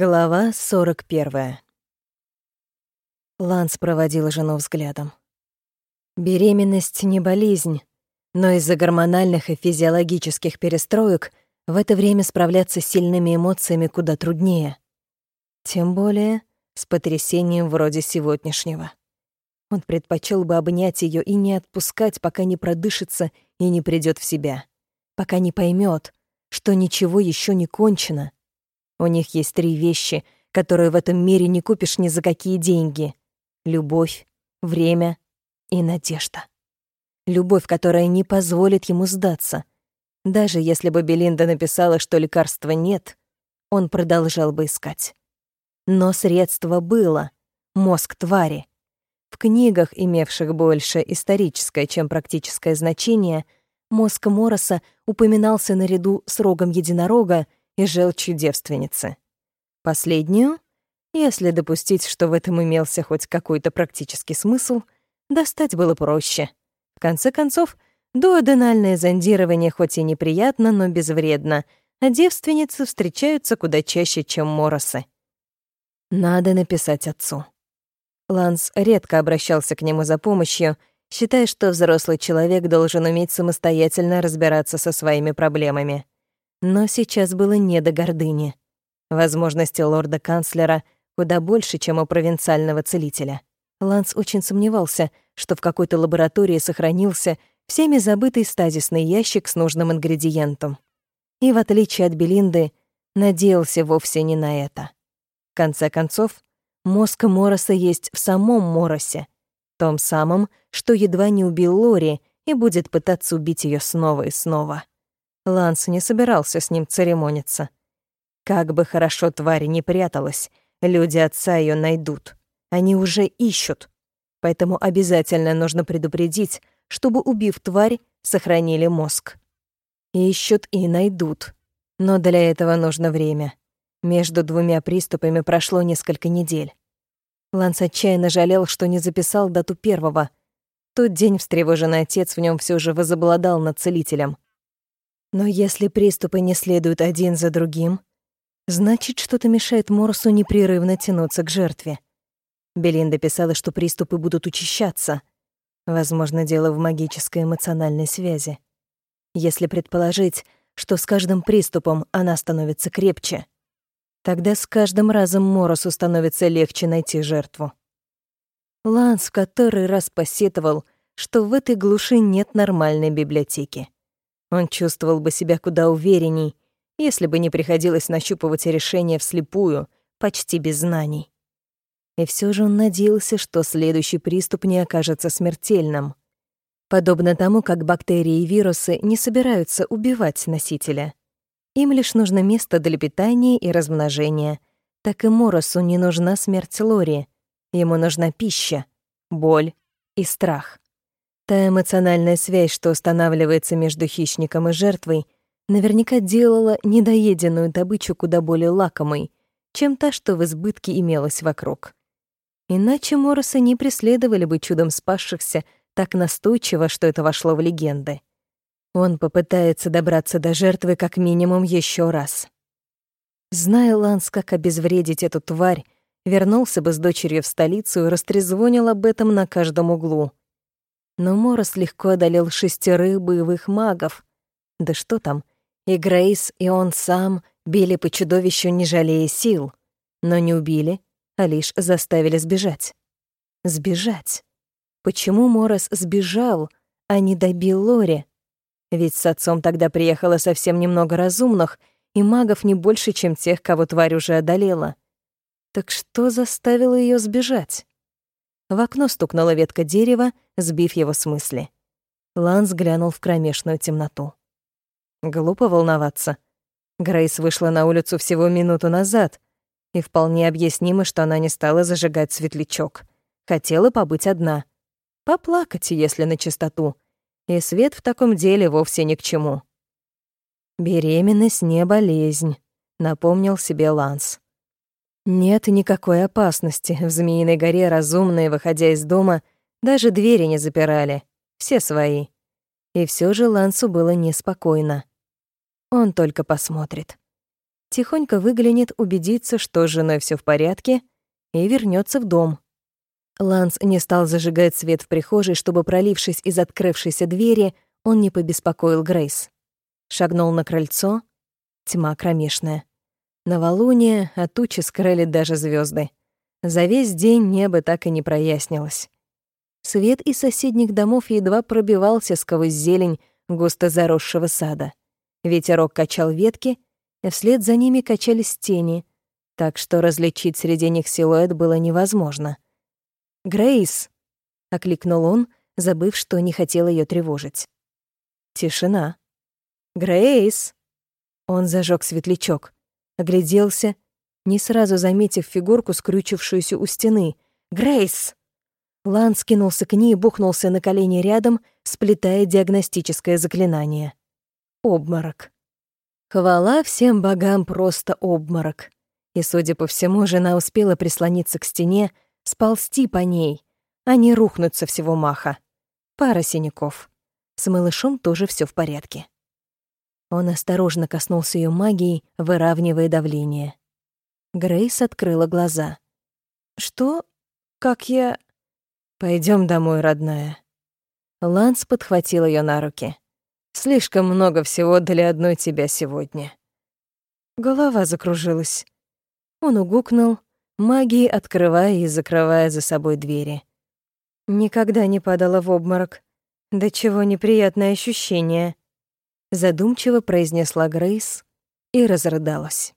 Глава 41. Ланс проводил жену взглядом. Беременность не болезнь, но из-за гормональных и физиологических перестроек в это время справляться с сильными эмоциями куда труднее. Тем более с потрясением вроде сегодняшнего. Он предпочел бы обнять ее и не отпускать, пока не продышится и не придет в себя, пока не поймет, что ничего еще не кончено. У них есть три вещи, которые в этом мире не купишь ни за какие деньги. Любовь, время и надежда. Любовь, которая не позволит ему сдаться. Даже если бы Белинда написала, что лекарства нет, он продолжал бы искать. Но средство было — мозг твари. В книгах, имевших больше историческое, чем практическое значение, мозг Мороса упоминался наряду с рогом единорога и желчью девственницы. Последнюю, если допустить, что в этом имелся хоть какой-то практический смысл, достать было проще. В конце концов, дуоденальное зондирование хоть и неприятно, но безвредно, а девственницы встречаются куда чаще, чем моросы. Надо написать отцу. Ланс редко обращался к нему за помощью, считая, что взрослый человек должен уметь самостоятельно разбираться со своими проблемами. Но сейчас было не до гордыни. Возможности лорда-канцлера куда больше, чем у провинциального целителя. Ланс очень сомневался, что в какой-то лаборатории сохранился всеми забытый стазисный ящик с нужным ингредиентом. И, в отличие от Белинды, надеялся вовсе не на это. В конце концов, Мозг Мороса есть в самом Моросе, том самом, что едва не убил Лори и будет пытаться убить ее снова и снова. Ланс не собирался с ним церемониться. Как бы хорошо тварь не пряталась, люди отца ее найдут. Они уже ищут. Поэтому обязательно нужно предупредить, чтобы, убив тварь, сохранили мозг. Ищут и найдут. Но для этого нужно время. Между двумя приступами прошло несколько недель. Ланс отчаянно жалел, что не записал дату первого. Тот день встревоженный отец в нем все же возобладал над целителем. Но если приступы не следуют один за другим, значит, что-то мешает Морсу непрерывно тянуться к жертве. Белинда писала, что приступы будут учащаться. Возможно, дело в магической эмоциональной связи. Если предположить, что с каждым приступом она становится крепче — Тогда с каждым разом Моросу становится легче найти жертву. Ланс в который раз посетовал, что в этой глуши нет нормальной библиотеки. Он чувствовал бы себя куда уверенней, если бы не приходилось нащупывать решение вслепую, почти без знаний. И все же он надеялся, что следующий приступ не окажется смертельным. Подобно тому, как бактерии и вирусы не собираются убивать носителя. Им лишь нужно место для питания и размножения. Так и Моросу не нужна смерть Лори. Ему нужна пища, боль и страх. Та эмоциональная связь, что устанавливается между хищником и жертвой, наверняка делала недоеденную добычу куда более лакомой, чем та, что в избытке имелась вокруг. Иначе Моросы не преследовали бы чудом спасшихся так настойчиво, что это вошло в легенды. Он попытается добраться до жертвы как минимум еще раз. Зная Ланс, как обезвредить эту тварь, вернулся бы с дочерью в столицу и растрезвонил об этом на каждом углу. Но Морос легко одолел шестерых боевых магов. Да что там, и Грейс, и он сам били по чудовищу, не жалея сил. Но не убили, а лишь заставили сбежать. Сбежать. Почему Морос сбежал, а не добил Лори? Ведь с отцом тогда приехало совсем немного разумных, и магов не больше, чем тех, кого тварь уже одолела. Так что заставило ее сбежать? В окно стукнула ветка дерева, сбив его с мысли. Ланс глянул в кромешную темноту. Глупо волноваться. Грейс вышла на улицу всего минуту назад, и вполне объяснимо, что она не стала зажигать светлячок. Хотела побыть одна. Поплакать, если на чистоту — и свет в таком деле вовсе ни к чему. «Беременность не болезнь», — напомнил себе Ланс. Нет никакой опасности. В Змеиной горе разумные, выходя из дома, даже двери не запирали. Все свои. И все же Лансу было неспокойно. Он только посмотрит. тихонько выглянет, убедится, что с женой всё в порядке, и вернётся в дом. Ланс не стал зажигать свет в прихожей, чтобы, пролившись из открывшейся двери, он не побеспокоил Грейс. Шагнул на крыльцо. Тьма кромешная. Новолуние, а тучи скрыли даже звезды. За весь день небо так и не прояснилось. Свет из соседних домов едва пробивался сквозь зелень густо заросшего сада. Ветерок качал ветки, и вслед за ними качались тени, так что различить среди них силуэт было невозможно. «Грейс!» — окликнул он, забыв, что не хотел ее тревожить. Тишина. «Грейс!» Он зажег светлячок, огляделся, не сразу заметив фигурку, скрючившуюся у стены. «Грейс!» Лан скинулся к ней и бухнулся на колени рядом, сплетая диагностическое заклинание. Обморок. Хвала всем богам, просто обморок. И, судя по всему, жена успела прислониться к стене, сползти по ней, а не рухнуть со всего маха. Пара синяков. С малышом тоже все в порядке. Он осторожно коснулся ее магией, выравнивая давление. Грейс открыла глаза. «Что? Как я...» Пойдем домой, родная». Ланс подхватил ее на руки. «Слишком много всего для одной тебя сегодня». Голова закружилась. Он угукнул, магией открывая и закрывая за собой двери. Никогда не падала в обморок. Да чего неприятное ощущение. Задумчиво произнесла Грейс и разрыдалась.